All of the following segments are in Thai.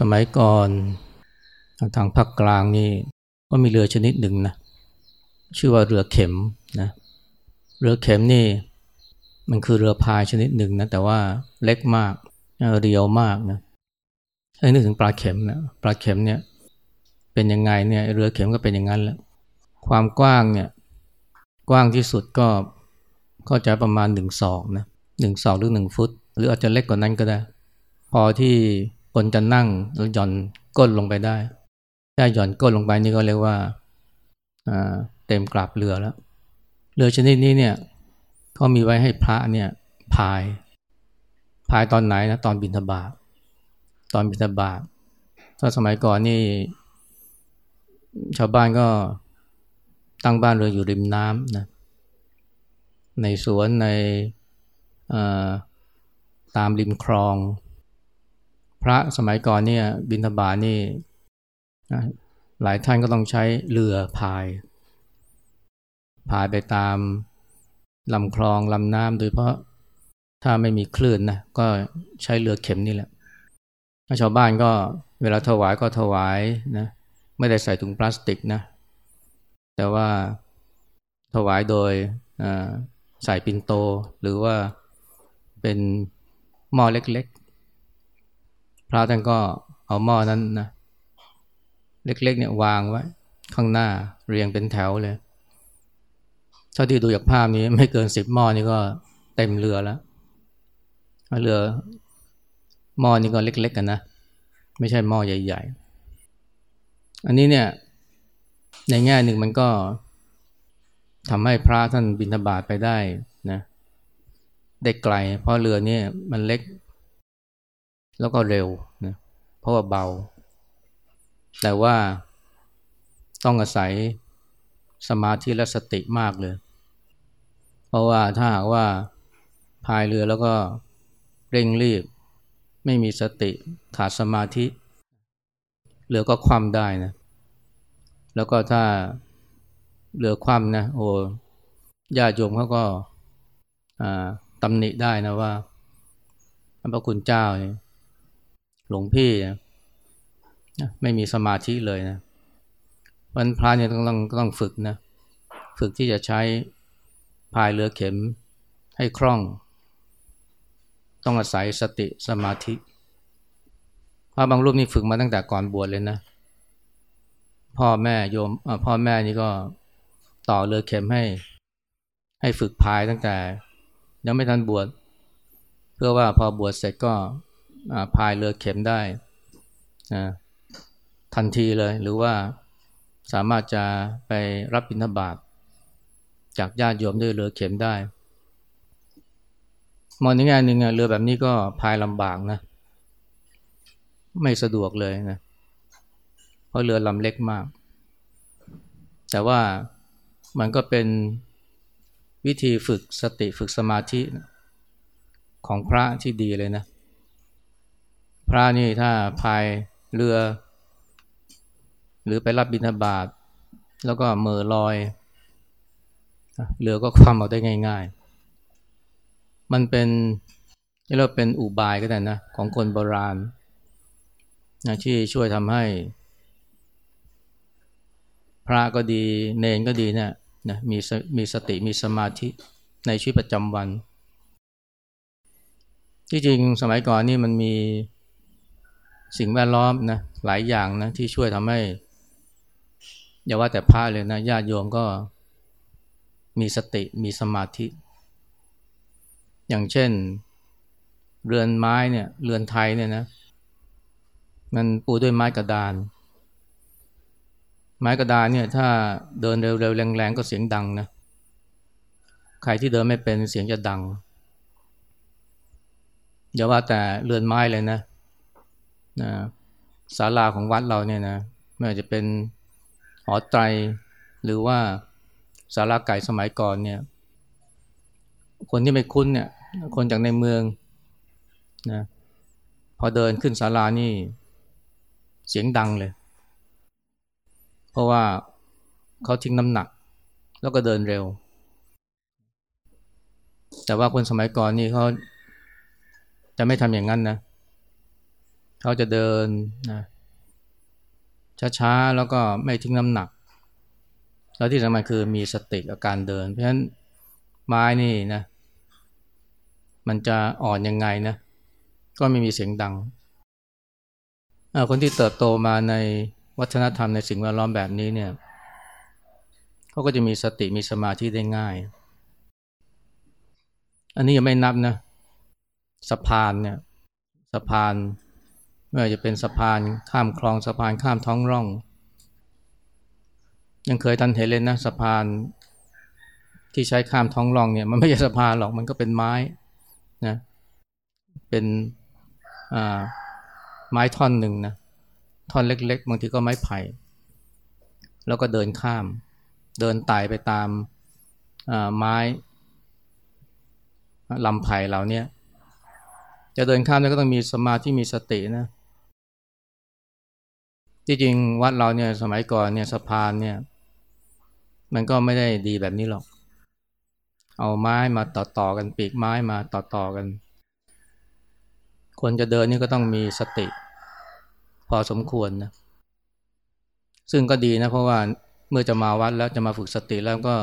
สมัยก่อนทางภาคกลางนี่ก็มีเรือชนิดหนึ่งนะชื่อว่าเรือเข็มนะเรือเข็มนี่มันคือเรือพายชนิดหนึ่งนะแต่ว่าเล็กมากเรียวมากนะให้นึกถึงปลาเข็มนะปลาเข็มเนี่ยเป็นยังไงเนี่ยเรือเข็มก็เป็นอย่างนั้นแหละความกว้างเนี่ยกว้างที่สุดก็ก็จประมาณหนึ่งศอกนะหนึ่งศอกหรือหนึ่งฟุต หรืออาจจะเล็กกว่านั้นก็ได้ พอที่ คนจะนั่งแล้วหย่อนก้นลงไปได้ถ้าหย่อนก้นลงไปนี่ก็เรียกว่าเต็มกราบเรือแล้ว เรือชนิดนี้เนี่ยเขามีไว้ให้พระเนี่ยพาย พายตอนไหนนะตอนบิณฑบาตตอนบิณฑบาตถ้าสมัยก่อนนี่ ชาวบ้านก็ตั้งบ้านเรืออยู่ริมน้ำนะในสวนในตามริมคลอง พระสมัยก่อนเนี่ยบิณฑบาตนี่หลายท่านก็ต้องใช้เรือพายพายไปตามลำคลองลำน้ำโดยเพราะถ้าไม่มีคลื่นนะก็ใช้เรือเข็มนี่แหละชาวบ้านก็เวลาถวายก็ถวายนะไม่ได้ใส่ถุงพลาสติกนะ แต่ว่าถวายโดยใส่ปินโต หรือว่าเป็นหม้อเล็ก พระท่านก็เอาหม้อนั้นนะเล็กๆ เนี่ยวางไว้ ข้างหน้าเรียงเป็นแถวเลยเท่าที่ดูจากภาพนี้ไม่เกินสิบหม้อนี่ก็เต็มเรือแล้วเรือหม้อนี่ก็เล็ก ๆ กันนะไม่ใช่หม้อใหญ่ ๆ อันนี้เนี่ย ในแง่หนึ่งมันก็ทำให้พระท่านบินทบาทไปได้นะได้ไกล เพราะเรือเนี่ยมันเล็ก แล้วก็เร็วนะเพราะว่าเบา แต่ว่าต้องอาศัยสมาธิและสติมากเลย เพราะว่าถ้าหากว่าพายเรือแล้วก็เร่งรีบ ไม่มีสติขาดสมาธิ เรือก็คว่ำได้นะ แล้วก็ถ้าเรือคว่ำนะโอ้ญาติโยมเขาก็ตำหนิได้นะว่าพระคุณเจ้า หลวงพี่นะไม่มีสมาธิเลยนะวันพระเนี่ยต้องต้องต้องฝึกนะ ฝึกที่จะใช้พายเรือเข็มให้คล่อง ต้องอาศัยสติสมาธิพระบางรูปนี่ฝึกมาตั้งแต่ก่อนบวชเลยนะ พ่อแม่โยมพ่อแม่นี่ก็ต่อเรือเข็มให้ ให้ฝึกพายตั้งแต่ ยังไม่ทันบวชเพื่อว่าพอบวชเสร็จก็ พายเรือเข็มได้ทันทีเลย หรือว่าสามารถจะไปรับบิณฑบาตจากญาติโยมด้วยเรือเข็มได้มองในแง่หนึ่งเรือแบบนี้ก็พายลำบากนะ ไม่สะดวกเลยนะ เพราะเรือลำเล็กมาก แต่ว่ามันก็เป็นวิธีฝึกสติฝึกสมาธิของพระที่ดีเลยนะ พระนี่ถ้าพายเรือ หรือไปรับบิณฑบาตแล้วก็เมือลอย เรือก็คว่ำเอาได้ง่าย ๆ มันเป็นเรียกเป็นอุบายก็ได้นะ ของคนโบราณนะที่ช่วยทำให้ พระก็ดี เนนก็ดีเนะี่ยนะมีมีสติมีสมาธิในชีวิตประจำวัน ที่จริงสมัยก่อนนี่มันมี สิ่งแวดล้อมนะหลายอย่างนะที่ช่วยทำให้ อย่าว่าแต่พระเลยนะญาติโยมก็มีสติมีสมาธิ อย่างเช่น เรือนไม้เนี่ยเรือนไทยเนี่ยนะ มันปูด้วยไม้กระดาน ไม้กระดานเนี่ย ถ้าเดินเร็วๆแรงๆก็เสียงดังนะใครที่เดินไม่เป็นเสียงจะดังอย่าว่าแต่เรือนไม้เลยนะ นะศาลาของวัดเราเนี่ยนะไม่ว่าจะเป็นหอไตรหรือว่าศาลาไก่สมัยก่อนเนี่ย คนที่ไม่คุ้นเนี่ย คนจากในเมืองนะพอเดินขึ้นศาลานี่เสียงดังเลย เพราะว่าเขาทิ้งน้ำหนัก แล้วก็เดินเร็ว แต่ว่าคนสมัยก่อนนี่เขาจะไม่ทำอย่างนั้นนะ เขาจะเดินนะช้าๆแล้วก็ไม่ทิ้งน้ำหนัก แล้วที่สำคัญคือมีสติกับการเดิน เพราะฉะนั้นไม้นี่นะมันจะอ่อนยังไงนะก็ไม่มีเสียงดัง คนที่เติบโตมาในวัฒนธรรมในสิ่งแวดล้อมแบบนี้เนี่ยเขาก็จะมีสติมีสมาธิได้ง่าย อันนี้ยังไม่นับนะสะพานเนี่ยสะพาน ไม่ว่าจะเป็นสะพานข้ามคลองสะพานข้ามท้องร่อง ยังเคยทันเห็นเลยนะสะพานที่ใช้ข้ามท้องร่องเนี่ยมันไม่ใช่สะพานหรอกมันก็เป็นไม้นะเป็นไม้ท่อนหนึ่งนะท่อนเล็กๆบางทีก็ไม้ไผ่ แล้วก็เดินข้าม เดินไต่ไปตามไม้ลำไผ่เหล่านี้จะเดินข้ามก็ต้องมีสมาธิมีสตินะ ที่จริงวัดเราเนี่ยสมัยก่อนเนี่ยสะพานเนี่ย มันก็ไม่ได้ดีแบบนี้หรอก เอาไม้มาต่อต่อกันปีกไม้มาต่อต่อกัน คนจะเดินนี่ก็ต้องมีสติ พอสมควรนะซึ่งก็ดีนะเพราะว่าเมื่อจะมาวัดแล้วจะมาฝึกสติแล้วก็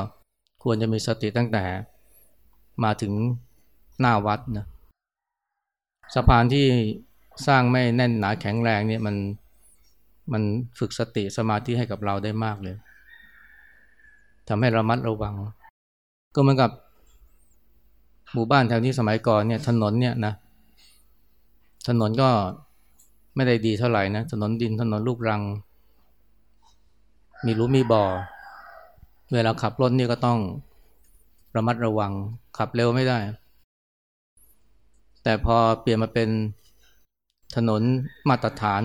ควรจะมีสติตั้งแต่มาถึงหน้าวัดนะสะพานที่สร้างไม่แน่นหนาแข็งแรงเนี่ยมัน มันฝึกสติสมาธิให้กับเราได้มากเลยทำให้รามัดระวัง ก็เหมือนกับหมู่บ้านแถวนี้สมัยก่อนเนี่ยถนนเนี่ยนะถนนก็ไม่ได้ดีเท่าไหร่นะถนนดินถนนลูกรัง มีรู้มีบ่อ เวลาขับรถนี่ก็ต้องระมัดระวังขับเร็วไม่ได้ แต่พอเปลี่ยนมาเป็น ถนนมาตรฐาน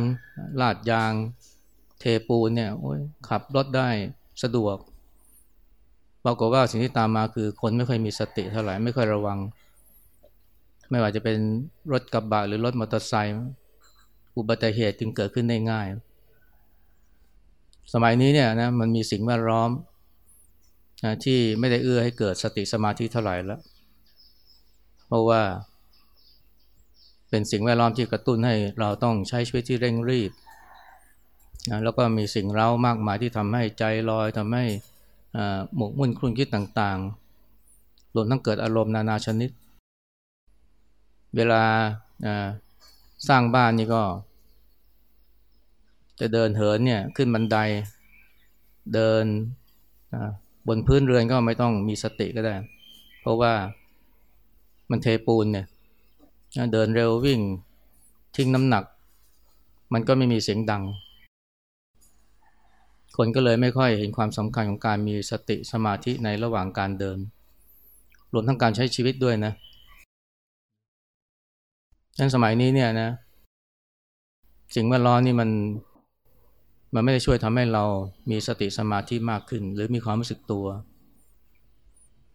ลาดยาง เทปูนเนี่ยขับรถได้สะดวกปรากฏว่าสิ่งที่ตามมาคือคนไม่ค่อยมีสติเท่าไหร่ไม่ค่อยระวัง ไม่ว่าจะเป็นรถกระบะหรือรถมอเตอร์ไซค์อุบัติเหตุจึงเกิดขึ้นได้ง่าย สมัยนี้เนี่ยนะมันมีสิ่งแวดล้อมนะที่ไม่ได้เอื้อให้เกิดสติสมาธิเท่าไหร่แล้ว เพราะว่า เป็นสิ่งแวดล้อมที่กระตุ้นให้เราต้องใช้ชีวิตที่เร่งรีบนะแล้วก็มีสิ่งเร้ามากมายที่ทำให้ใจลอยทำให้หมกมุ่นคลุ่นคิดต่างๆรวมทั้งเกิดอารมณ์นานาชนิด เวลาสร้างบ้านนี่ก็ จะเดินเหินเนี่ยขึ้นบันไดเดินบนพื้นเรือนก็ไม่ต้องมีสติก็ได้ เพราะว่ามันเทปูนเนี่ย เดินเร็ววิ่งทิ้งน้ำหนัก มันก็ไม่มีเสียงดัง คนก็เลยไม่ค่อยเห็นความสำคัญของการมีสติสมาธิในระหว่างการเดิน รวมทั้งการใช้ชีวิตด้วยนะในสมัยนี้เนี่ยนะสิ่งแวดล้อมนี่มันมันไม่ได้ช่วยทำให้เรามีสติสมาธิมากขึ้น หรือมีความรู้สึกตัว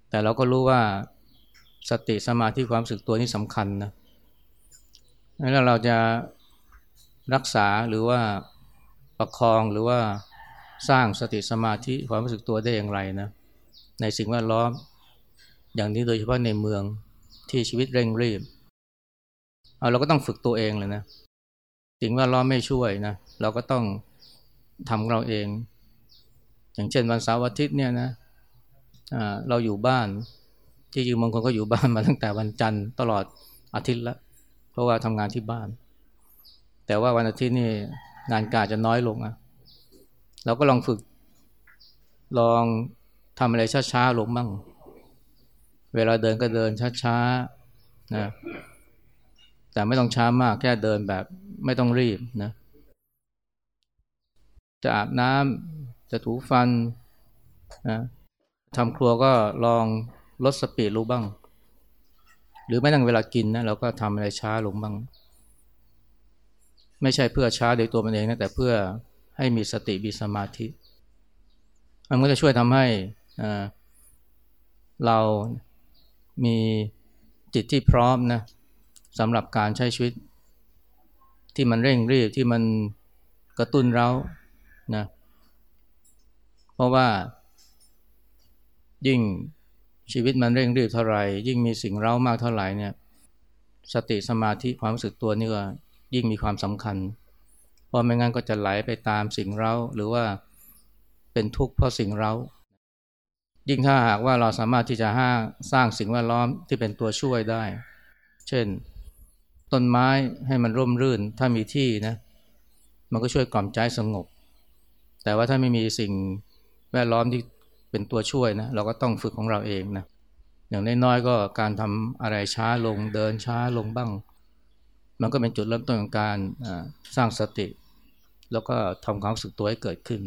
แต่เราก็รู้ว่าสติสมาธิความรู้สึกตัวนี่สำคัญนะ แล้วเราจะรักษาหรือว่าประคองหรือว่าสร้างสติสมาธิความรู้สึกตัวได้อย่างไรนะในสิ่งแวดล้อมอย่างนี้โดยเฉพาะในเมืองที่ชีวิตเร่งรีบเอาเราก็ต้องฝึกตัวเองเลยนะสิ่งแวดล้อมไม่ช่วยนะเราก็ต้องทำเราเอง อย่างเช่นวันเสาร์อาทิตย์เนี่ยนะเราอยู่บ้านที่จริงบางคนก็อยู่บ้านมาตั้งแต่วันจันทร์ตลอดอาทิตย์แล้ว ราะว่าทำงานที่บ้าน แต่ว่าวันอาทิตย์นี่งานการจะน้อยลงอะเราก็ลองฝึก ลองทำอะไรช้าๆลงบ้าง เวลาเดินก็เดินช้าๆนะแต่ไม่ต้องช้ามากแค่เดินแบบไม่ต้องรีบนะ จะอาบน้ำจะถูฟันนะทำครัวก็ลองลดสปีดรู้บ้าง หรือแม้แต่เวลากินนะเราก็ทำอะไรช้าลงบ้าง ไม่ใช่เพื่อช้าโดยตัวมันเองนะแต่เพื่อให้มีสติมีสมาธิ มันก็จะช่วยทำให้เรามีจิตที่พร้อมนะสำหรับการใช้ชีวิต ที่มันเร่งรีบที่มันกระตุ้นเรานะเพราะว่ายิ่ง ชีวิตมันเร่งรีบเท่าไหร่ ยิ่งมีสิ่งเร้ามากเท่าไหร่เนี่ยสติสมาธิความรู้สึกตัวนี่ก็ยิ่งมีความสำคัญ เพราะไม่งั้นก็จะไหลไปตามสิ่งเร้าหรือว่าเป็นทุกข์เพราะสิ่งเร้า ยิ่งถ้าหากว่าเราสามารถที่จะห้างสร้างสิ่งแวดล้อมที่เป็นตัวช่วยได้ เช่น ต้นไม้ให้มันร่มรื่น ถ้ามีที่นะ มันก็ช่วยกล่อมใจสงบ แต่ว่าถ้าไม่มีสิ่งแวดล้อมที่ เป็นตัวช่วยนะเราก็ต้องฝึกของเราเองนะอย่างน้อยๆก็การทำอะไรช้าลงเดินช้าลงบ้าง มันก็เป็นจุดเริ่มต้นของการสร้างสติ แล้วก็ทำความรู้สึกตัวให้เกิดขึ้น